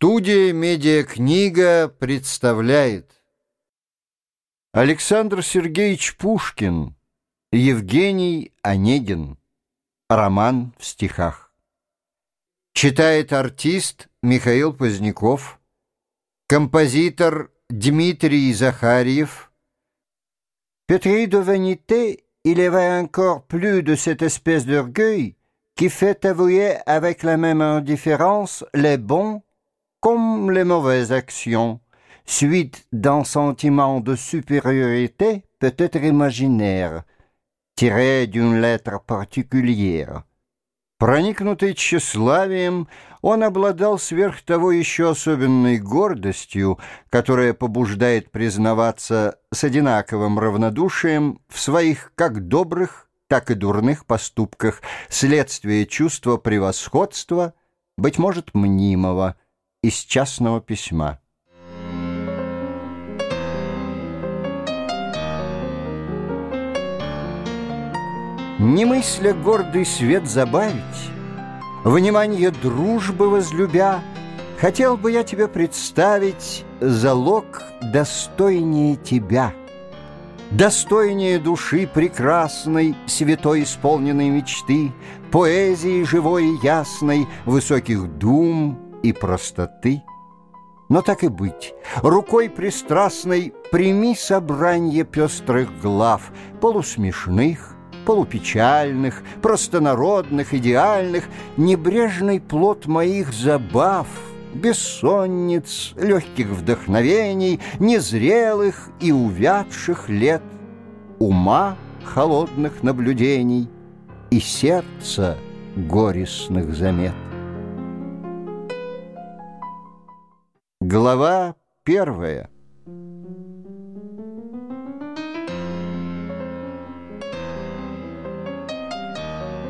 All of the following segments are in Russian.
Студия «Медиакнига» представляет Александр Сергеевич Пушкин Евгений Онегин. Роман в стихах. Читает артист Михаил Поздняков Композитор Дмитрий Захарьев. Pétri de vanité, il avait encore plus de cette espèce d'orgueil qui fait avouer avec la même indifférence les bons comme les mauvaises actions, suite d'un sentiment de supériorité peut-être imaginaire, tiré d'une lettre particulière. Проникнутый тщеславием, он обладал сверх того еще особенной гордостью, которая побуждает признаваться с одинаковым равнодушием в своих как добрых, так и дурных поступках, следствие чувства превосходства, быть может, мнимого, из частного письма. Не мысля гордый свет забавить, Внимание дружбы возлюбя, Хотел бы я тебе представить Залог достойнее тебя. Достойнее души прекрасной, Святой исполненной мечты, Поэзии живой и ясной, Высоких дум и простоты. Но так и быть, рукой пристрастной Прими собрание пестрых глав, Полусмешных, полупечальных, простонародных, идеальных, Небрежный плод моих забав, Бессонниц, легких вдохновений, Незрелых и увядших лет, Ума холодных наблюдений И сердца горестных замет. Глава первая.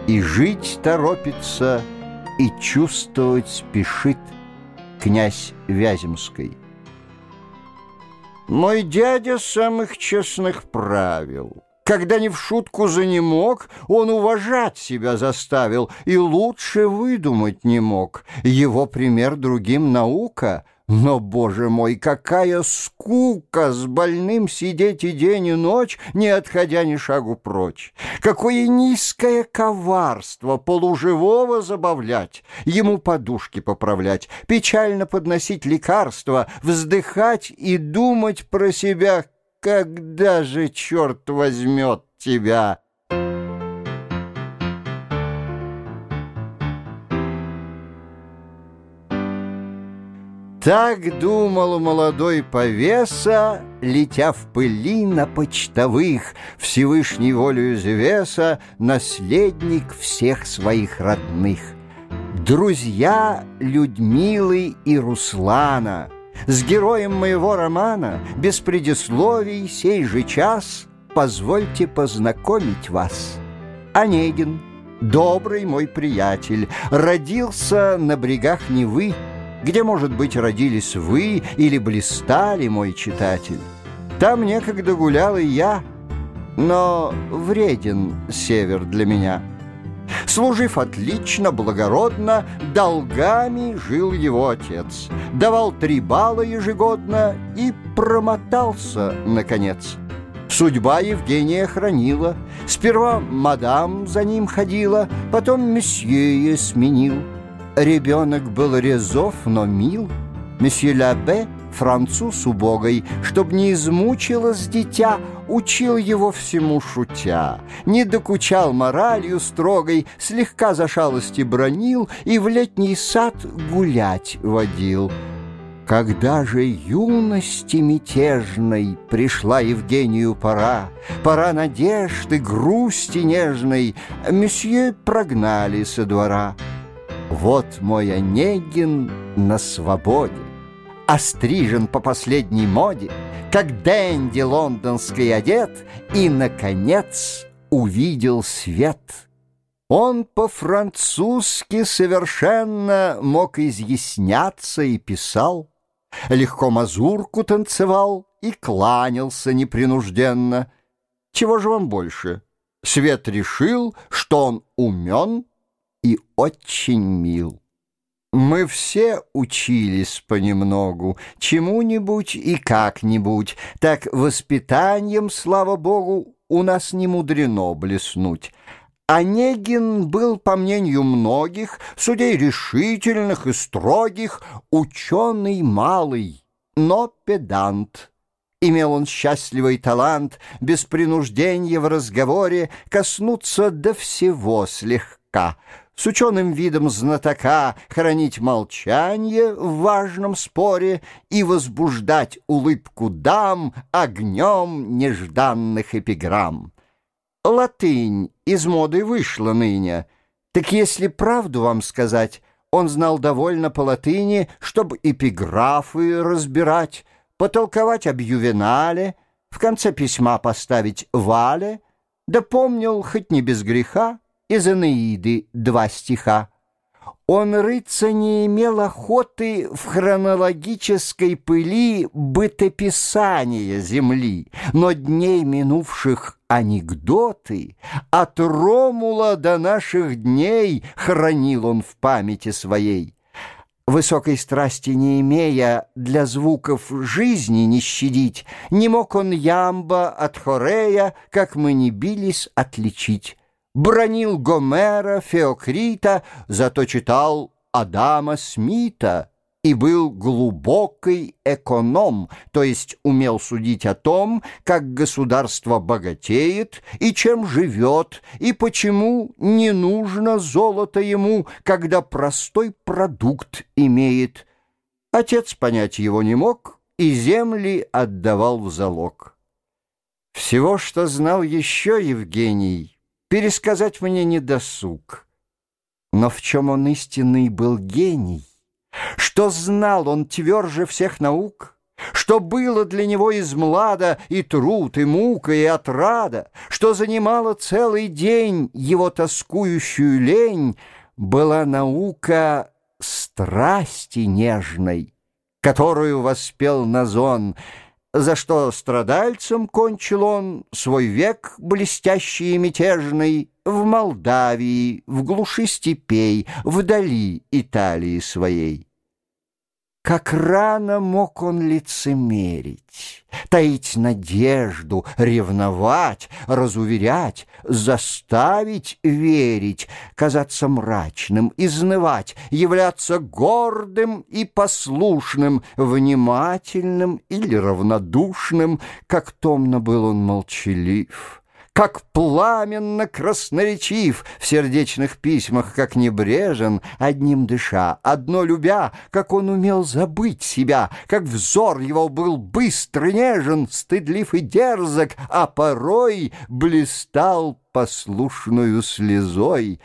И жить торопится, и чувствовать спешит князь Вяземский. Мой дядя самых честных правил. Когда не в шутку занемог, он уважать себя заставил и лучше выдумать не мог. Его пример другим наука — но, боже мой, какая скука с больным сидеть и день, и ночь, не отходя ни шагу прочь. Какое низкое коварство полуживого забавлять, ему подушки поправлять, печально подносить лекарства, вздыхать и думать про себя, когда же черт возьмет тебя». Так думал молодой повеса, Летя в пыли на почтовых, Всевышней волею Зевеса, Наследник всех своих родных. Друзья Людмилы и Руслана, С героем моего романа, Без предисловий сей же час Позвольте познакомить вас. Онегин, добрый мой приятель, Родился на брегах Невы, где, может быть, родились вы или блистали, мой читатель. Там некогда гулял и я, но вреден север для меня. Служив отлично, благородно, долгами жил его отец. Давал три балла ежегодно и промотался, наконец. Судьба Евгения хранила. Сперва мадам за ним ходила, потом месье сменил. Ребенок был резов, но мил. Месье Лабе, француз убогой, Чтоб не измучилось дитя, Учил его всему шутя, Не докучал моралью строгой, Слегка за шалости бронил И в летний сад гулять водил. Когда же юности мятежной Пришла Евгению пора, Пора надежды, грусти нежной, Месье прогнали со двора. Вот мой Онегин на свободе, Острижен по последней моде, Как Дэнди лондонский одет, И, наконец, увидел свет. Он по-французски совершенно Мог изъясняться и писал, Легко мазурку танцевал И кланялся непринужденно. Чего же вам больше? Свет решил, что он умен, и очень мил. Мы все учились понемногу, чему-нибудь и как-нибудь, так воспитанием, слава богу, у нас не мудрено блеснуть. Онегин был, по мнению многих, судей решительных и строгих, ученый малый, но педант. Имел он счастливый талант, без принуждения в разговоре, коснуться до всего слегка — с ученым видом знатока хранить молчание в важном споре и возбуждать улыбку дам огнем нежданных эпиграмм. Латынь из моды вышла ныне, так если правду вам сказать, он знал довольно по латыни, чтобы эпиграфы разбирать, потолковать об ювенале, в конце письма поставить «вале», да помнил, хоть не без греха, из Энеиды два стиха. Он рыться не имел охоты в хронологической пыли бытописания земли, но дней минувших анекдоты от Ромула до наших дней хранил он в памяти своей. Высокой страсти не имея, для звуков жизни не щадить, не мог он ямба от хорея, как мы не бились, отличить бронил Гомера, Феокрита, зато читал Адама Смита и был глубокий эконом, то есть умел судить о том, как государство богатеет и чем живет, и почему не нужно золото ему, когда простой продукт имеет. Отец понять его не мог и земли отдавал в залог. Всего, что знал еще Евгений — пересказать мне не досуг. Но в чем он истинный был гений? Что знал он тверже всех наук? Что было для него из млада и труд, и мука, и отрада? Что занимало целый день его тоскующую лень? Была наука страсти нежной, которую воспел Назон — за что страдальцем кончил он свой век блестящий и мятежный в Молдавии, в глуши степей, вдали Италии своей. Как рано мог он лицемерить, таить надежду, ревновать, разуверять, заставить верить, казаться мрачным, изнывать, являться гордым и послушным, внимательным или равнодушным, как томно был он молчалив как пламенно красноречив, в сердечных письмах, как небрежен, одним дыша, одно любя, как он умел забыть себя, как взор его был быстр нежен, стыдлив и дерзок, а порой блистал послушную слезой.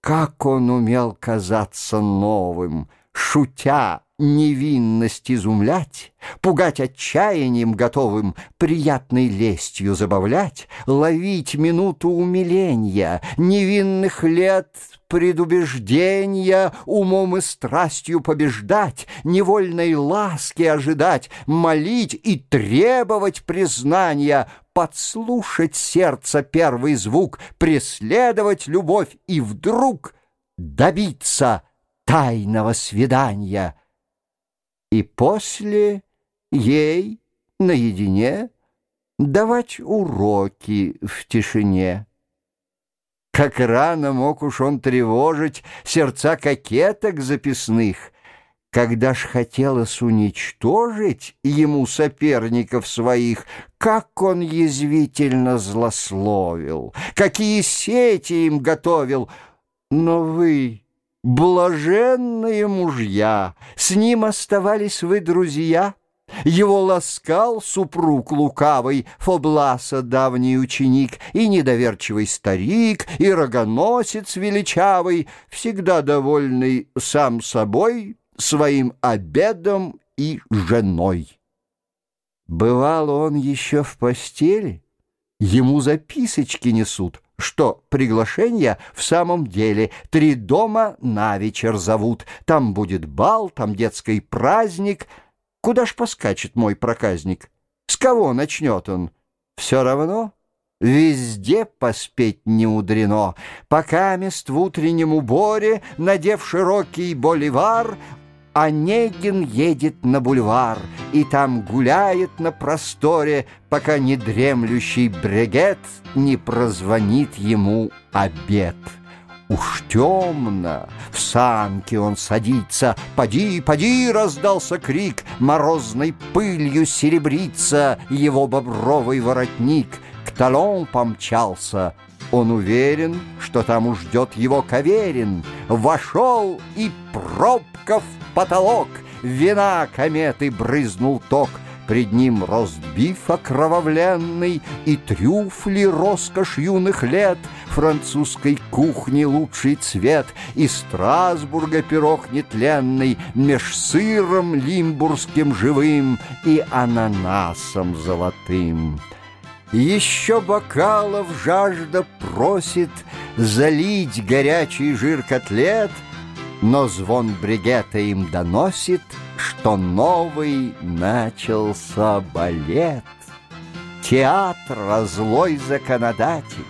Как он умел казаться новым, шутя, невинность изумлять, пугать отчаянием готовым, приятной лестью забавлять, ловить минуту умиления, невинных лет предубеждения, умом и страстью побеждать, невольной ласки ожидать, молить и требовать признания, подслушать сердце первый звук, преследовать любовь и вдруг добиться тайного свидания — и после ей наедине давать уроки в тишине. Как рано мог уж он тревожить сердца кокеток записных, когда ж хотелось уничтожить ему соперников своих, как он язвительно злословил, какие сети им готовил, но вы Блаженные мужья, с ним оставались вы друзья. Его ласкал супруг лукавый, Фобласа давний ученик, И недоверчивый старик, и рогоносец величавый, Всегда довольный сам собой, Своим обедом и женой. Бывал он еще в постели, Ему записочки несут — что приглашение в самом деле три дома на вечер зовут. Там будет бал, там детский праздник. Куда ж поскачет мой проказник? С кого начнет он? Все равно Везде поспеть не мудрено. Пока мест в утреннем уборе, надев широкий боливар, Онегин едет на бульвар и там гуляет на просторе, пока не дремлющий брегет не прозвонит ему обед. Уж темно, в санке он садится, «Поди, поди!» — раздался крик, Морозной пылью серебрится его бобровый воротник. К талон помчался, он уверен, что там уж ждет его Каверин. Вошел и пробка в потолок, Вина кометы брызнул ток — Пред ним ростбиф окровавленный И трюфли роскошь юных лет, Французской кухни лучший цвет, И Страсбурга пирог нетленный Меж сыром лимбургским живым И ананасом золотым. Еще бокалов жажда просит Залить горячий жир котлет, Но звон бригета им доносит — что новый начался балет. Театр злой законодатель,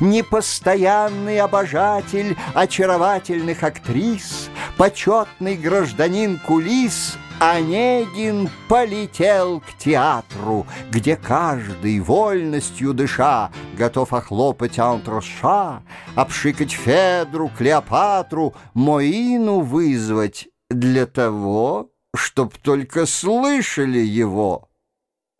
Непостоянный обожатель очаровательных актрис, Почетный гражданин кулис — Онегин полетел к театру, Где каждый, вольностью дыша, Готов охлопать антроша, Обшикать Федру, Клеопатру, Моину вызвать для того, чтоб только слышали его.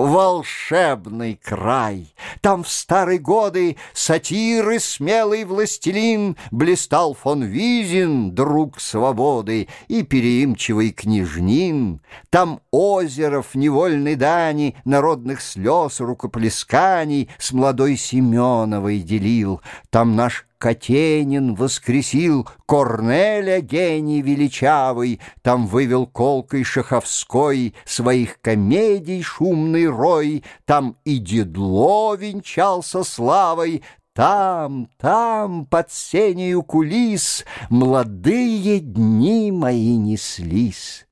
Волшебный край! Там в старые годы сатиры смелый властелин Блистал фон Визин, друг свободы, И переимчивый княжнин. Там озеров невольной дани, Народных слез рукоплесканий С молодой Семеновой делил. Там наш Катенин воскресил Корнеля гений величавый, Там вывел колкой Шаховской Своих комедий шумный рой, Там и Дедло венчался славой, Там, там, под сенею кулис Молодые дни мои неслись.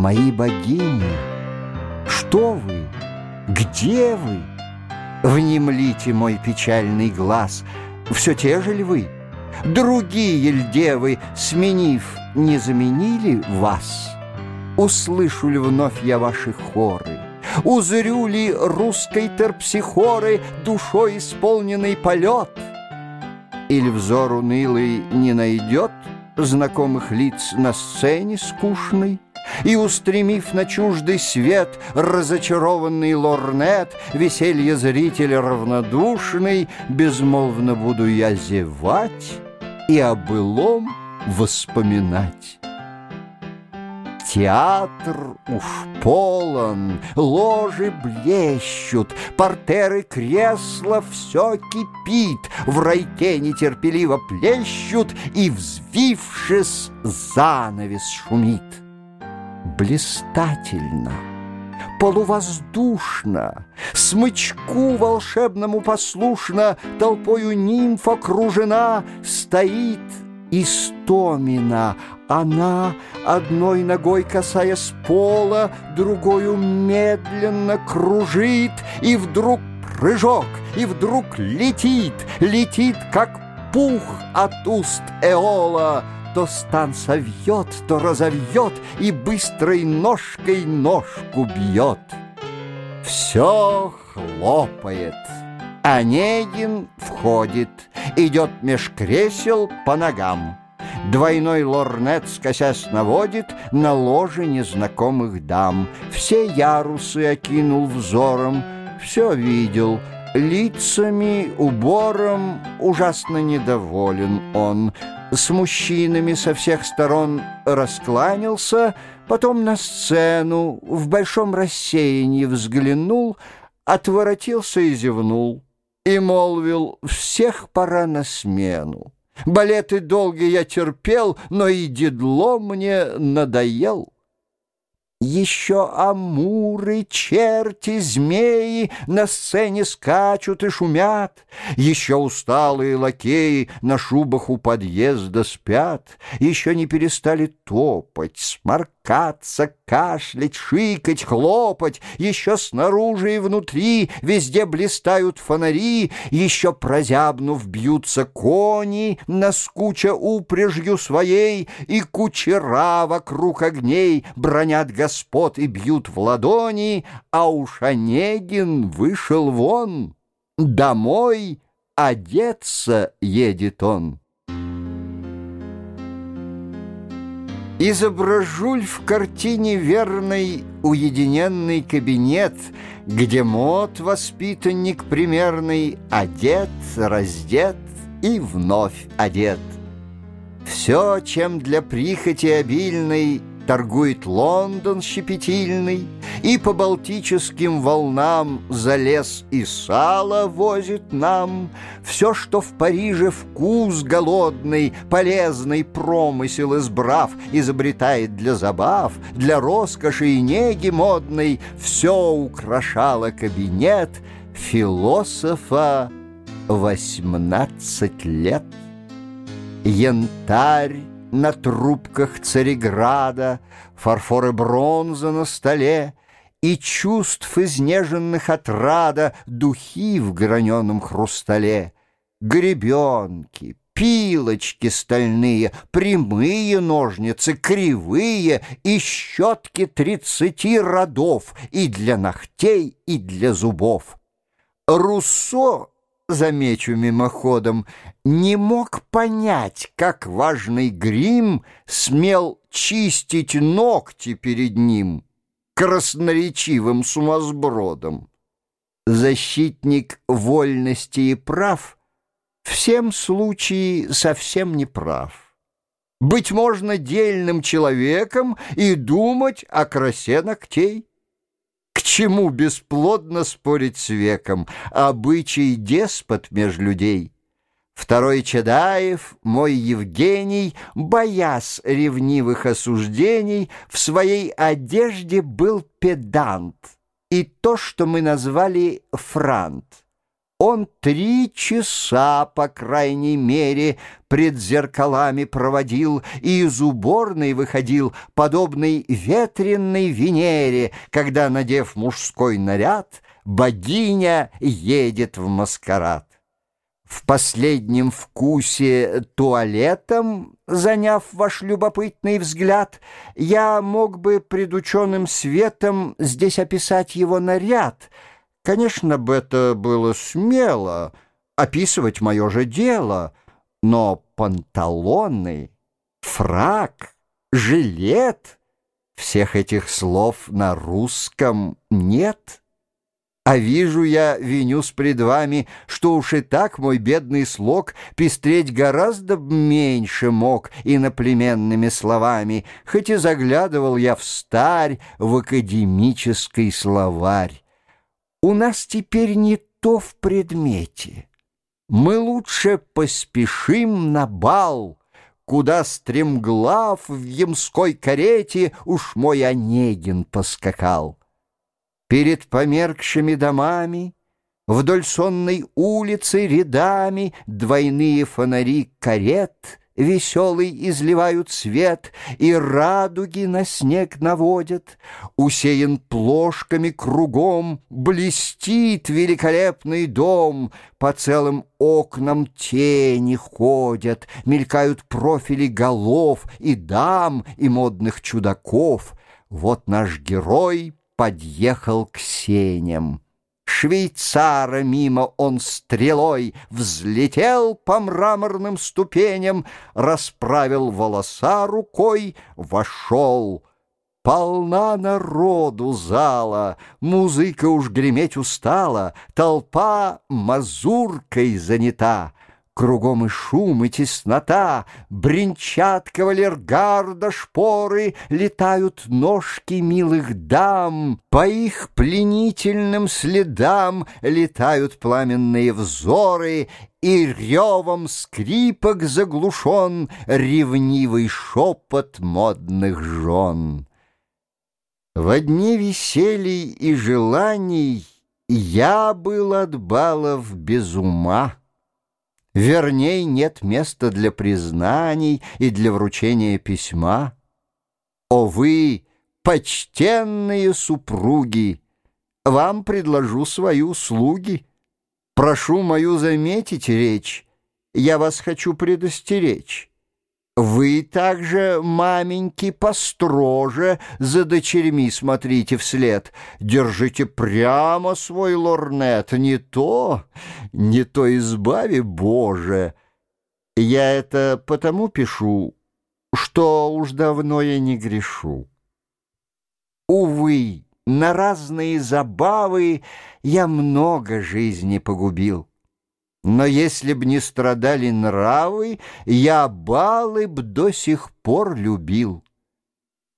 Мои богини, что вы, где вы? Внемлите мой печальный глаз, все те же ли вы? Другие ль девы, сменив, не заменили вас? Услышу ли вновь я ваши хоры? Узрю ли русской терпсихоры Душой исполненный полет? Или взор унылый не найдет Знакомых лиц на сцене скучной? И, устремив на чуждый свет Разочарованный лорнет, Веселье зрителя равнодушный, Безмолвно буду я зевать И о былом воспоминать. Театр уж полон, ложи блещут, Портеры кресла все кипит, В райке нетерпеливо плещут, И, взвившись, занавес шумит блистательно, полувоздушно, Смычку волшебному послушно Толпою нимф окружена, Стоит Истомина. Она, одной ногой касаясь пола, Другою медленно кружит, И вдруг прыжок, и вдруг летит, Летит, как пух от уст Эола — то стан совьет, то разовьет И быстрой ножкой ножку бьет. Все хлопает. Онегин входит, идет меж кресел по ногам. Двойной лорнет, скосясь, наводит На ложе незнакомых дам. Все ярусы окинул взором, Все видел, лицами, убором Ужасно недоволен он — с мужчинами со всех сторон раскланялся, потом на сцену в большом рассеянии взглянул, отворотился и зевнул, и молвил «всех пора на смену». Балеты долгие я терпел, но и дедло мне надоел. Еще амуры, черти, змеи На сцене скачут и шумят, Еще усталые лакеи На шубах у подъезда спят, Еще не перестали топать, Сморкаться, кашлять, шикать, хлопать, Еще снаружи и внутри Везде блистают фонари, Еще прозябнув бьются кони, Наскуча упряжью своей, И кучера вокруг огней Бронят господ господ и бьют в ладони, а уж Онегин вышел вон. Домой одеться едет он. Изображуль в картине верный уединенный кабинет, Где мод воспитанник примерный Одет, раздет и вновь одет. Все, чем для прихоти обильной торгует Лондон щепетильный, И по Балтическим волнам за лес и сало возит нам. Все, что в Париже вкус голодный, полезный промысел избрав, Изобретает для забав, для роскоши и неги модной, Все украшало кабинет философа восемнадцать лет. Янтарь на трубках Цареграда, Фарфор и бронза на столе, И чувств изнеженных от рада Духи в граненом хрустале. Гребенки, пилочки стальные, Прямые ножницы, кривые И щетки тридцати родов И для ногтей, и для зубов. Руссо замечу мимоходом, не мог понять, как важный грим смел чистить ногти перед ним красноречивым сумасбродом. Защитник вольности и прав в всем случае совсем не прав. Быть можно дельным человеком и думать о красе ногтей. К чему бесплодно спорить с веком? Обычай деспот меж людей. Второй Чадаев, мой Евгений, Боясь ревнивых осуждений, В своей одежде был педант, И то, что мы назвали франт. Он три часа, по крайней мере, Пред зеркалами проводил И из уборной выходил, Подобный ветренной Венере, Когда, надев мужской наряд, Богиня едет в маскарад. В последнем вкусе туалетом, заняв ваш любопытный взгляд, я мог бы пред ученым светом здесь описать его наряд — Конечно бы это было смело, описывать мое же дело, но панталоны, фрак, жилет — всех этих слов на русском нет. А вижу я, винюсь пред вами, что уж и так мой бедный слог пестреть гораздо меньше мог иноплеменными словами, хоть и заглядывал я в старь в академический словарь. У нас теперь не то в предмете. Мы лучше поспешим на бал, Куда стремглав в ямской карете Уж мой Онегин поскакал. Перед померкшими домами Вдоль сонной улицы рядами Двойные фонари карет веселый изливают свет И радуги на снег наводят. Усеян плошками кругом, Блестит великолепный дом, По целым окнам тени ходят, Мелькают профили голов И дам, и модных чудаков. Вот наш герой подъехал к сеням. Швейцара мимо он стрелой Взлетел по мраморным ступеням, Расправил волоса рукой, вошел. Полна народу зала, Музыка уж греметь устала, Толпа мазуркой занята — Кругом и шум, и теснота, Бренчат кавалергарда шпоры, Летают ножки милых дам, По их пленительным следам Летают пламенные взоры, И ревом скрипок заглушен Ревнивый шепот модных жен. Во дни веселий и желаний Я был от балов без ума. Верней, нет места для признаний И для вручения письма. О вы, почтенные супруги, Вам предложу свои услуги. Прошу мою заметить речь, Я вас хочу предостеречь. Вы также, маменьки, построже за дочерьми смотрите вслед. Держите прямо свой лорнет, не то, не то избави Боже. Я это потому пишу, что уж давно я не грешу. Увы, на разные забавы я много жизни погубил. Но если б не страдали нравы, я балы б до сих пор любил.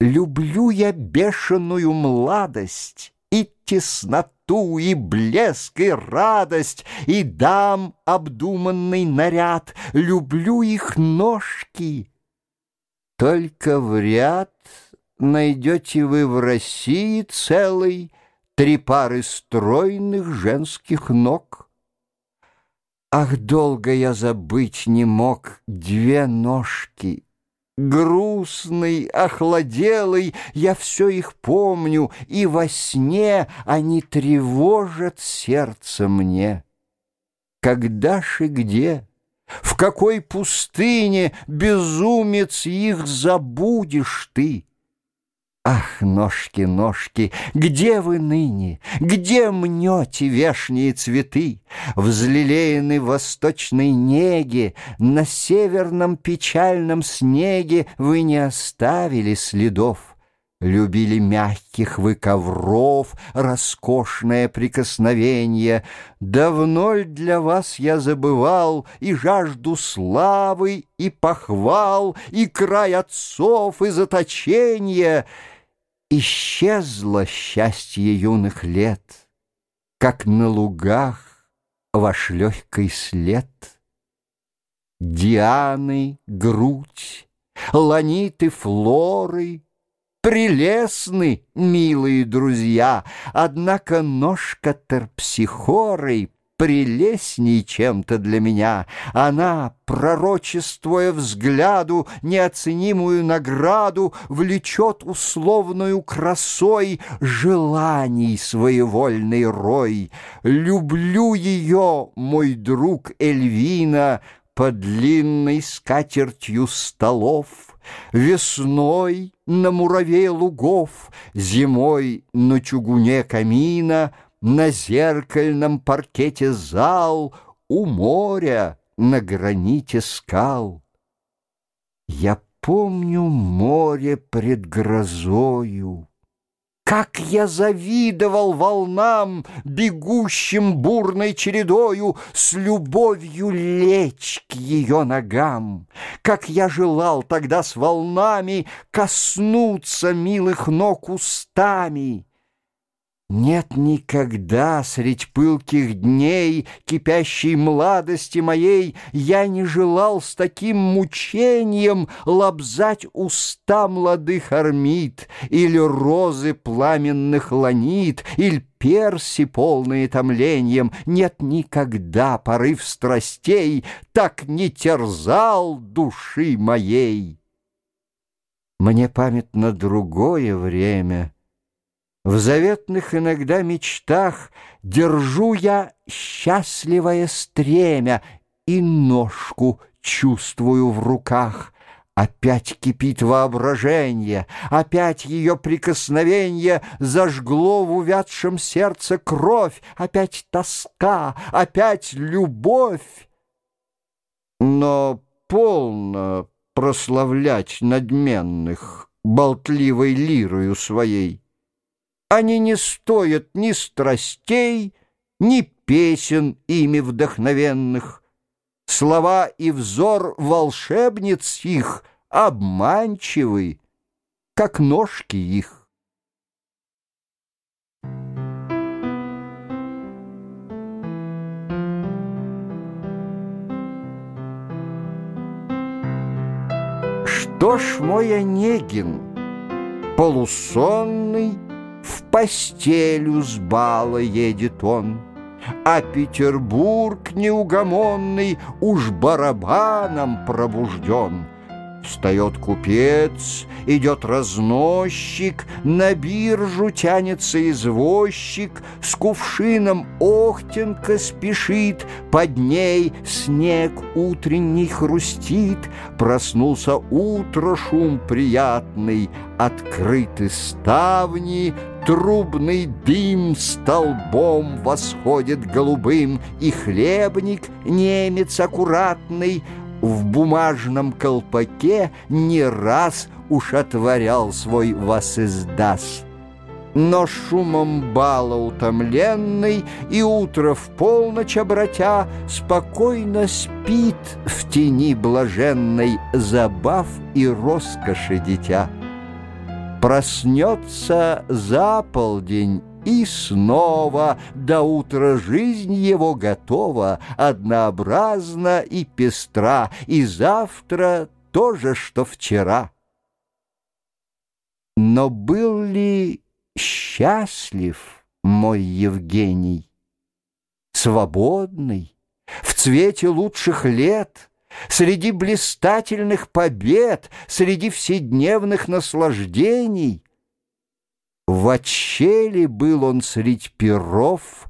Люблю я бешеную младость и тесноту, и блеск, и радость, и дам обдуманный наряд. Люблю их ножки. Только в ряд найдете вы в России целый три пары стройных женских ног. Ах, долго я забыть не мог две ножки. Грустный, охладелый, я все их помню, И во сне они тревожат сердце мне. Когда ж и где, в какой пустыне, Безумец, их забудешь ты? Ах, ножки, ножки, где вы ныне? Где мнете вешние цветы? Взлелеены в восточной неге, На северном печальном снеге Вы не оставили следов. Любили мягких вы ковров, Роскошное прикосновение. Давно ль для вас я забывал И жажду славы, и похвал, И край отцов, и заточения — Исчезло счастье юных лет, Как на лугах ваш легкий след. Дианы, грудь, ланиты, флоры Прелестны, милые друзья, Однако ножка терпсихорой прелестней чем-то для меня. Она, пророчествуя взгляду неоценимую награду, влечет условную красой желаний своевольный рой. Люблю ее, мой друг Эльвина, под длинной скатертью столов, Весной на мураве лугов, Зимой на чугуне камина — на зеркальном паркете зал, У моря на граните скал. Я помню море пред грозою, Как я завидовал волнам, Бегущим бурной чередою, С любовью лечь к ее ногам. Как я желал тогда с волнами Коснуться милых ног устами, нет никогда средь пылких дней Кипящей младости моей Я не желал с таким мучением Лобзать уста молодых армид Или розы пламенных ланит Или перси, полные томлением Нет никогда порыв страстей Так не терзал души моей. Мне памятно другое время — в заветных иногда мечтах Держу я счастливое стремя И ножку чувствую в руках. Опять кипит воображение, Опять ее прикосновение Зажгло в увядшем сердце кровь, Опять тоска, опять любовь. Но полно прославлять надменных Болтливой лирою своей. Они не стоят ни страстей, ни песен ими вдохновенных. Слова и взор волшебниц их обманчивы, как ножки их. Что ж, мой Онегин, Полусонный постелю с бала едет он, А Петербург неугомонный уж барабаном пробужден — Встает купец, идет разносчик, На биржу тянется извозчик, С кувшином охтенка спешит, Под ней снег утренний хрустит, Проснулся утро шум приятный, Открыты ставни, Трубный дым столбом восходит голубым, И хлебник, немец аккуратный, в бумажном колпаке не раз уж отворял свой вас. Но шумом бала утомленный И утро в полночь обратя Спокойно спит в тени блаженной Забав и роскоши дитя. Проснется за полдень и снова до утра жизнь его готова, Однообразна и пестра, И завтра то же, что вчера. Но был ли счастлив мой Евгений? Свободный, в цвете лучших лет — Среди блистательных побед, Среди вседневных наслаждений — в отчеле был он средь перов,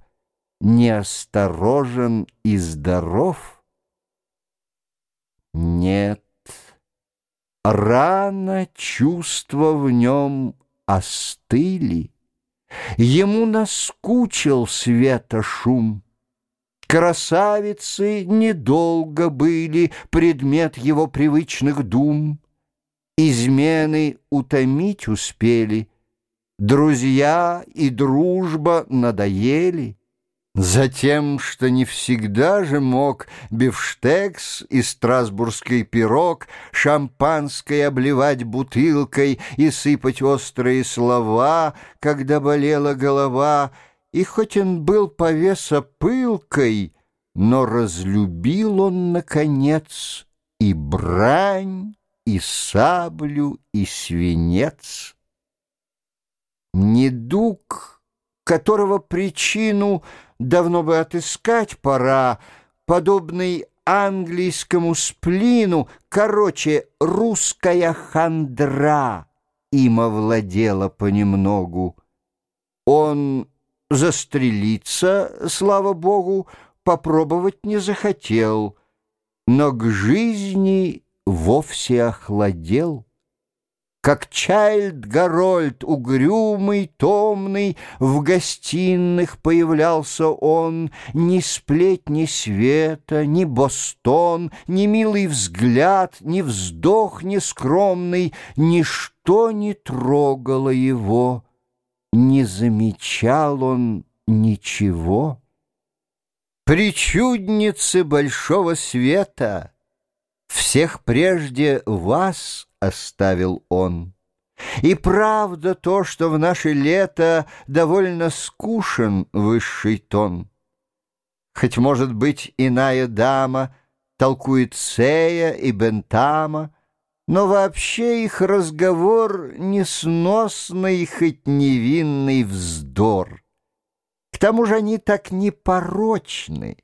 Неосторожен и здоров? Нет, рано чувства в нем остыли, Ему наскучил света шум. Красавицы недолго были Предмет его привычных дум. Измены утомить успели — Друзья и дружба надоели. Затем, что не всегда же мог бифштекс и страсбургский пирог шампанской обливать бутылкой и сыпать острые слова, когда болела голова, и хоть он был повеса пылкой, но разлюбил он, наконец, и брань, и саблю, и свинец. Недуг, которого причину давно бы отыскать пора, подобный английскому сплину, короче, русская хандра им овладела понемногу. Он застрелиться, слава богу, попробовать не захотел, но к жизни вовсе охладел. Как Чайльд Гарольд, угрюмый, томный, В гостиных появлялся он, Ни сплетни света, ни Бостон, Ни милый взгляд, ни вздох нескромный, Ничто не трогало его, Не замечал он ничего. Причудницы большого света, Всех прежде вас оставил он. И правда то, что в наше лето довольно скушен высший тон. Хоть, может быть, иная дама толкует Сея и Бентама, но вообще их разговор несносный, хоть невинный вздор. К тому же они так непорочны,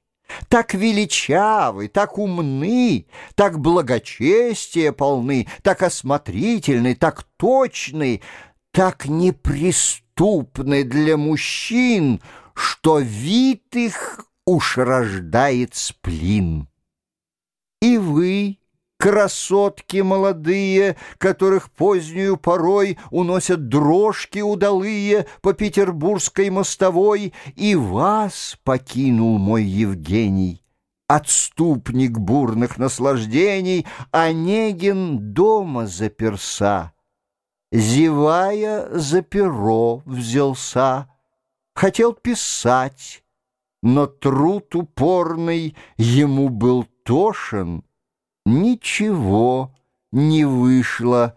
так величавы, так умны, так благочестие полны, так осмотрительны, так точны, так неприступны для мужчин, что вид их уж рождает сплин. И вы, Красотки молодые, которых позднюю порой Уносят дрожки удалые По петербургской мостовой, И вас покинул мой Евгений. Отступник бурных наслаждений, Онегин дома заперса. Зевая, за перо взялся, Хотел писать, но труд упорный Ему был тошен — Ничего не вышло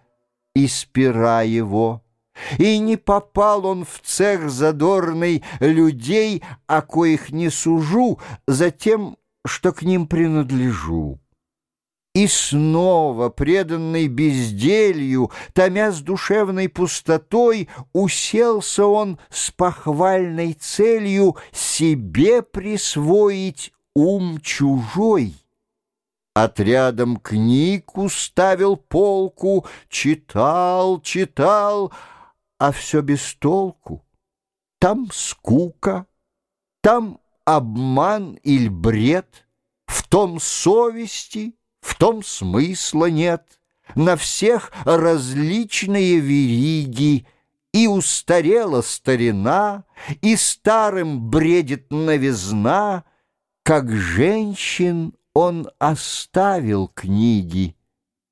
из пера его, И не попал он в цех задорный людей, О коих не сужу, за тем, что к ним принадлежу. И снова, преданный безделью, томя с душевной пустотой, уселся он с похвальной целью себе присвоить ум чужой. Отрядом книг уставил полку, читал, читал, а все без толку. Там скука, там обман или бред, в том совести — в том смысла нет. На всех различные вериги, и устарела старина, и старым бредит новизна, как женщин он оставил книги,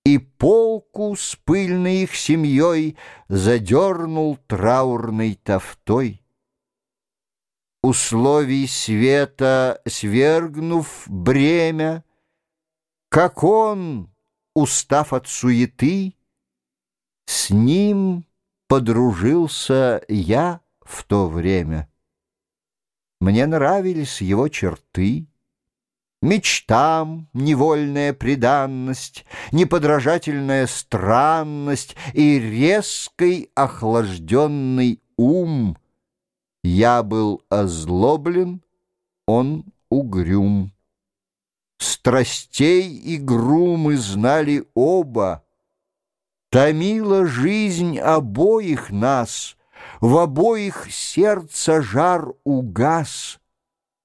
и полку с пыльной их семьей задернул траурной тофтой. Условий света свергнув бремя, как он, устав от суеты, С ним подружился я в то время. Мне нравились его черты, Мечтам невольная преданность, Неподражательная странность И резкий охлажденный ум. Я был озлоблен, он угрюм. Страстей и грумы знали оба. Томила жизнь обоих нас, В обоих сердца жар угас.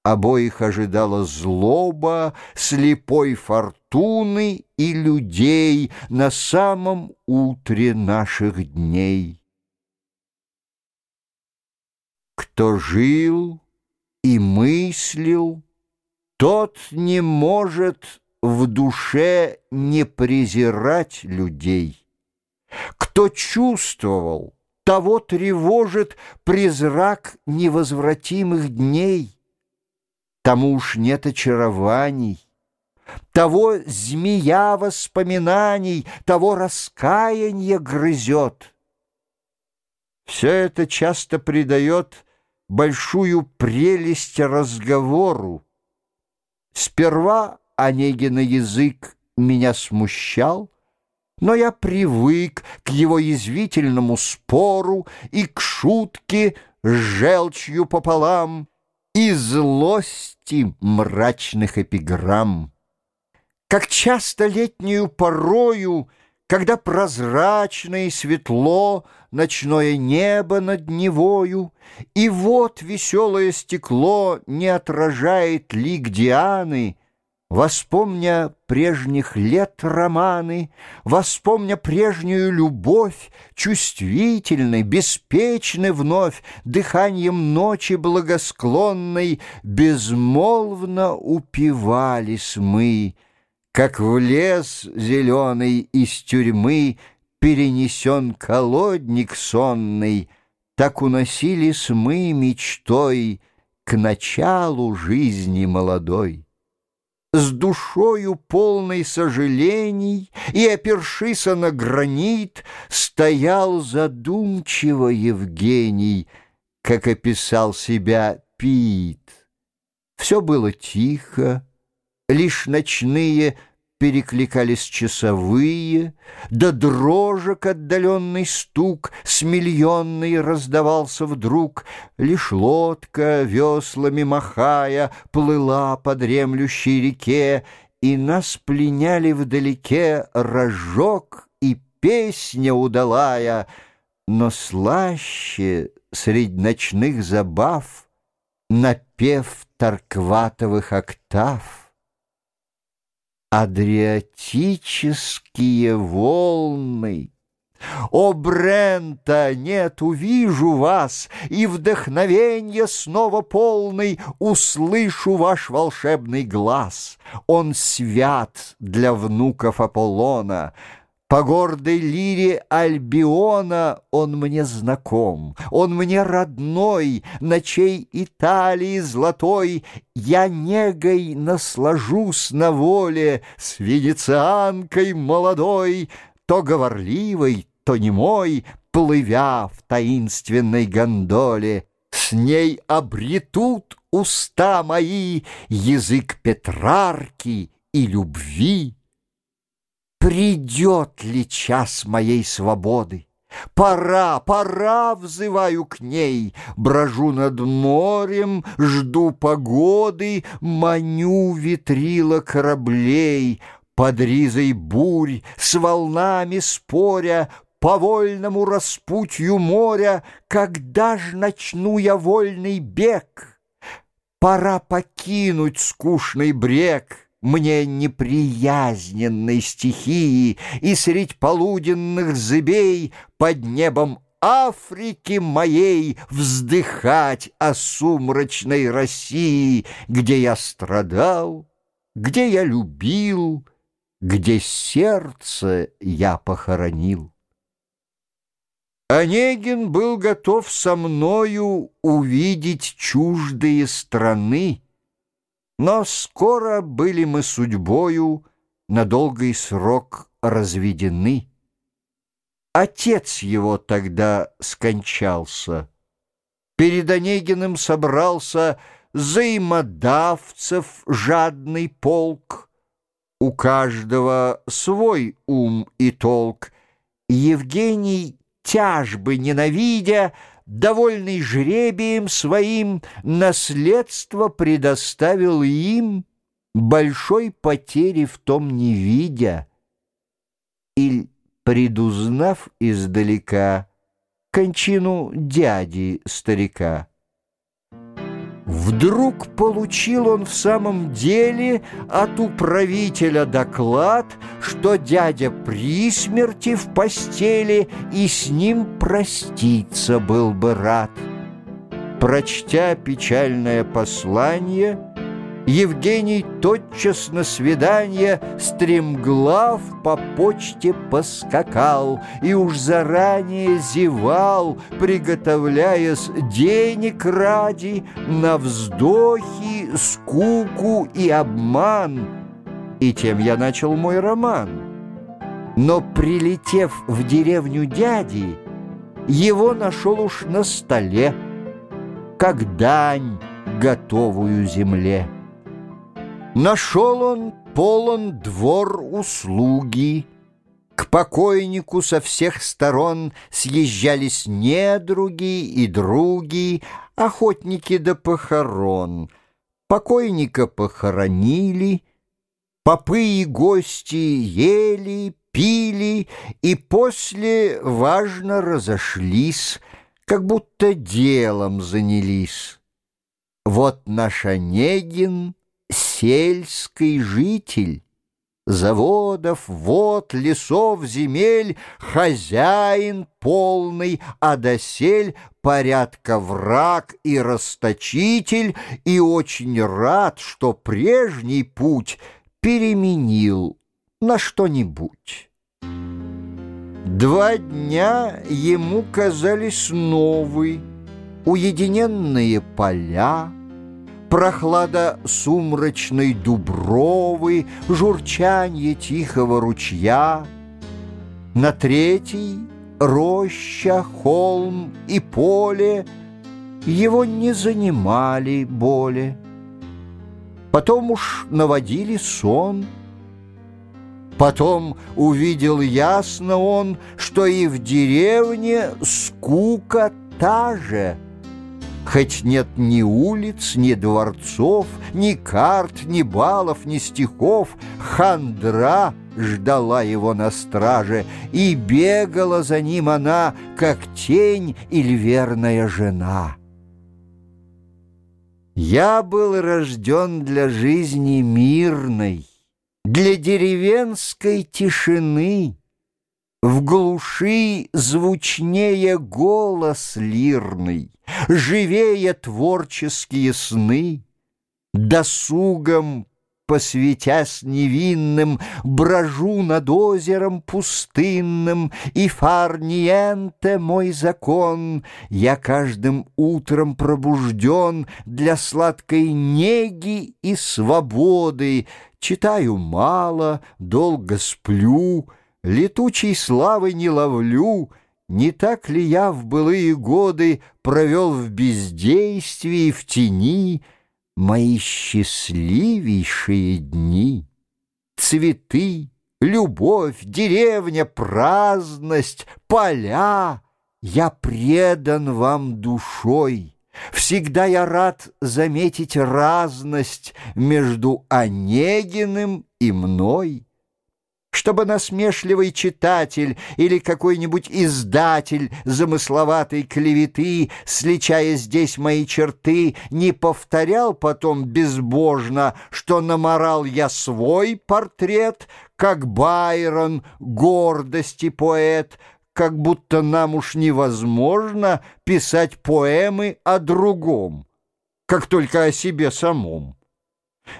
Обоих ожидала злоба, Слепой фортуны и людей На самом утре наших дней. Кто жил и мыслил, тот не может в душе не презирать людей. Кто чувствовал, того тревожит призрак невозвратимых дней. Тому уж нет очарований, того змея воспоминаний, того раскаяние грызет. Все это часто придает большую прелесть разговору, Сперва Онегина язык меня смущал, но я привык к его язвительному спору и к шутке с желчью пополам и злости мрачных эпиграмм. Как часто летнюю порою — когда прозрачно и светло Ночное небо над Невою, И вот веселое стекло Не отражает лик Дианы, Воспомня прежних лет романы, Воспомня прежнюю любовь, Чувствительной, беспечной вновь, Дыханием ночи благосклонной Безмолвно упивались мы — как в лес зеленый из тюрьмы Перенесен колодник сонный, Так уносились мы мечтой К началу жизни молодой. С душою полной сожалений И, опершися на гранит, Стоял задумчиво Евгений, Как описал себя Пит. Все было тихо, Лишь ночные перекликались часовые, Да дрожек отдаленный стук с миллионной раздавался вдруг. Лишь лодка, веслами махая, плыла по дремлющей реке, И нас пленяли вдалеке рожок и песня удалая, Но слаще средь ночных забав Напев торкватовых октав. Адриатические волны. О, Брента, нет, увижу вас, И вдохновенье снова полный Услышу ваш волшебный глаз. Он свят для внуков Аполлона — по гордой лире Альбиона он мне знаком, он мне родной, ночей Италии золотой я негой наслажусь на воле с венецианкой молодой, то говорливой, то немой, плывя в таинственной гондоле. С ней обретут уста мои язык Петрарки и любви. Придет ли час моей свободы? Пора, пора, взываю к ней, Брожу над морем, жду погоды, Маню ветрила кораблей, Под ризой бурь, с волнами споря, По вольному распутью моря, Когда ж начну я вольный бег? Пора покинуть скучный брег, мне неприязненной стихии, И средь полуденных зыбей под небом Африки моей вздыхать о сумрачной России, Где я страдал, где я любил, Где сердце я похоронил. Онегин был готов со мною увидеть чуждые страны, но скоро были мы судьбою на долгий срок разведены. Отец его тогда скончался. Перед Онегиным собрался взаимодавцев жадный полк. У каждого свой ум и толк. Евгений, тяжбы ненавидя, довольный жребием своим, наследство предоставил им, большой потери в том не видя. Иль, предузнав издалека кончину дяди старика, Вдруг получил он в самом деле от управителя доклад, что дядя при смерти в постели и с ним проститься был бы рад. Прочтя печальное послание, Евгений тотчас на свидание Стремглав по почте поскакал И уж заранее зевал, Приготовляясь денег ради На вздохи, скуку и обман. И тем я начал мой роман. Но, прилетев в деревню дяди, Его нашел уж на столе, Как дань готовую земле. Нашел он полон двор услуги. К покойнику со всех сторон съезжались недруги и други, охотники до похорон. Покойника похоронили, попы и гости ели, пили и после важно разошлись, как будто делом занялись. Вот наш Онегин — сельский житель, Заводов, вод, лесов, земель, Хозяин полный, а досель Порядка враг и расточитель, И очень рад, что прежний путь Переменил на что-нибудь. Два дня ему казались новые Уединенные поля, Прохлада сумрачной дубровы, Журчанье тихого ручья. На третий — роща, холм и поле Его не занимали боли. Потом уж наводили сон. Потом увидел ясно он, Что и в деревне скука та же — Хоть нет ни улиц, ни дворцов, Ни карт, ни балов, ни стихов, Хандра ждала его на страже, И бегала за ним она, Как тень или верная жена. Я был рожден для жизни мирной, Для деревенской тишины, в глуши звучнее голос лирный, Живее творческие сны. Досугом, посвятясь невинным, Брожу над озером пустынным, И фарниенте мой закон. Я каждым утром пробужден Для сладкой неги и свободы, Читаю мало, долго сплю — Летучей славы не ловлю, Не так ли я в былые годы Провел в бездействии, в тени Мои счастливейшие дни? Цветы, любовь, деревня, праздность, поля. Я предан вам душой. Всегда я рад заметить разность между Онегиным и мной чтобы насмешливый читатель или какой-нибудь издатель замысловатой клеветы, сличая здесь мои черты, не повторял потом безбожно, что наморал я свой портрет, как Байрон, гордости поэт, как будто нам уж невозможно писать поэмы о другом, как только о себе самом.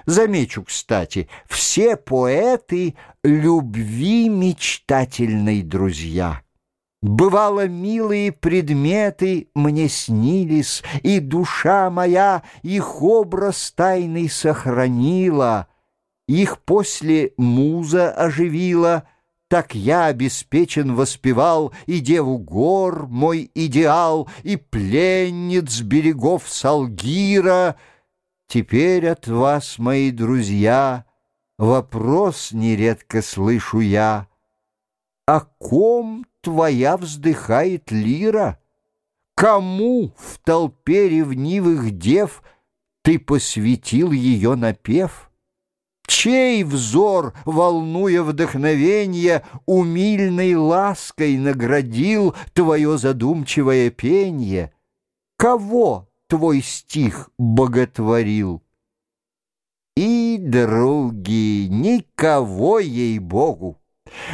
Замечу, кстати, все поэты любви мечтательной друзья. Бывало, милые предметы мне снились, И душа моя их образ тайный сохранила. Их после муза оживила, Так я обеспечен воспевал И деву гор мой идеал, И пленниц берегов Салгира — Теперь от вас, мои друзья, Вопрос нередко слышу я. О ком твоя вздыхает лира? Кому в толпе ревнивых дев Ты посвятил ее напев? Чей взор, волнуя вдохновенье, Умильной лаской наградил Твое задумчивое пенье? Кого твой стих боготворил. И, други, никого ей-богу,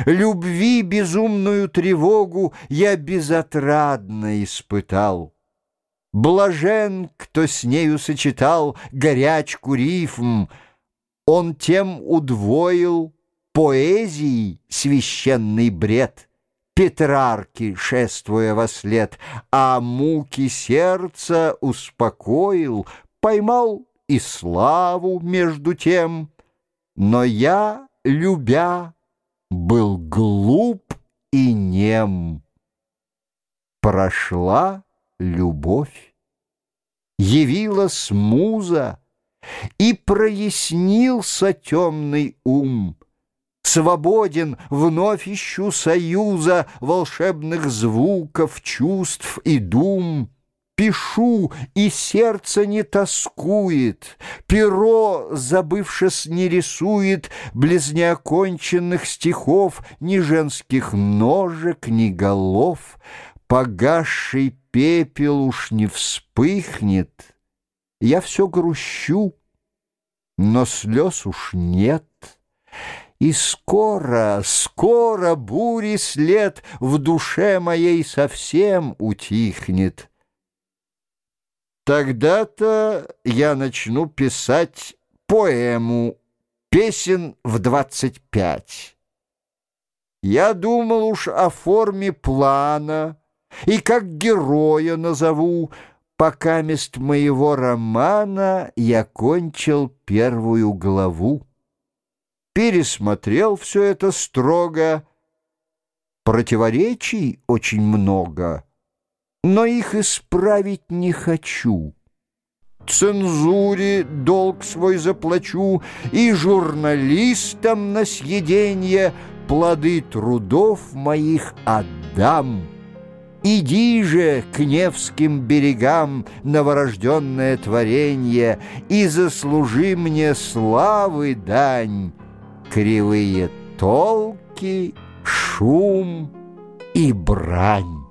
Любви безумную тревогу Я безотрадно испытал. Блажен, кто с нею сочетал Горячку рифм, Он тем удвоил Поэзии священный бред — Петрарки, шествуя во след, а муки сердца успокоил, поймал и славу между тем. Но я, любя, был глуп и нем. Прошла любовь, явилась муза, и прояснился темный ум — Свободен, вновь ищу союза Волшебных звуков, чувств и дум. Пишу, и сердце не тоскует, Перо, забывшись, не рисует Близ неоконченных стихов Ни женских ножек, ни голов. Погасший пепел уж не вспыхнет. Я все грущу, но слез уж нет. И скоро, скоро бури след В душе моей совсем утихнет. Тогда-то я начну писать поэму «Песен в двадцать пять». Я думал уж о форме плана И как героя назову, Пока мест моего романа Я кончил первую главу пересмотрел все это строго. Противоречий очень много, но их исправить не хочу. Цензуре долг свой заплачу и журналистам на съеденье плоды трудов моих отдам. Иди же к Невским берегам, новорожденное творенье, и заслужи мне славы дань кривые толки, шум и брань.